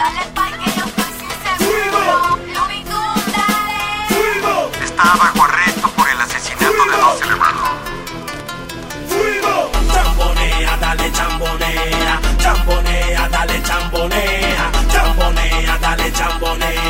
Dale pa'l que yo estoy seguro. Dale. Está bajo arresto por el asesinato de dos hermanos. Chambonea, dale chambonea, chambonea, dale chambonea, chambonea, dale chambonea.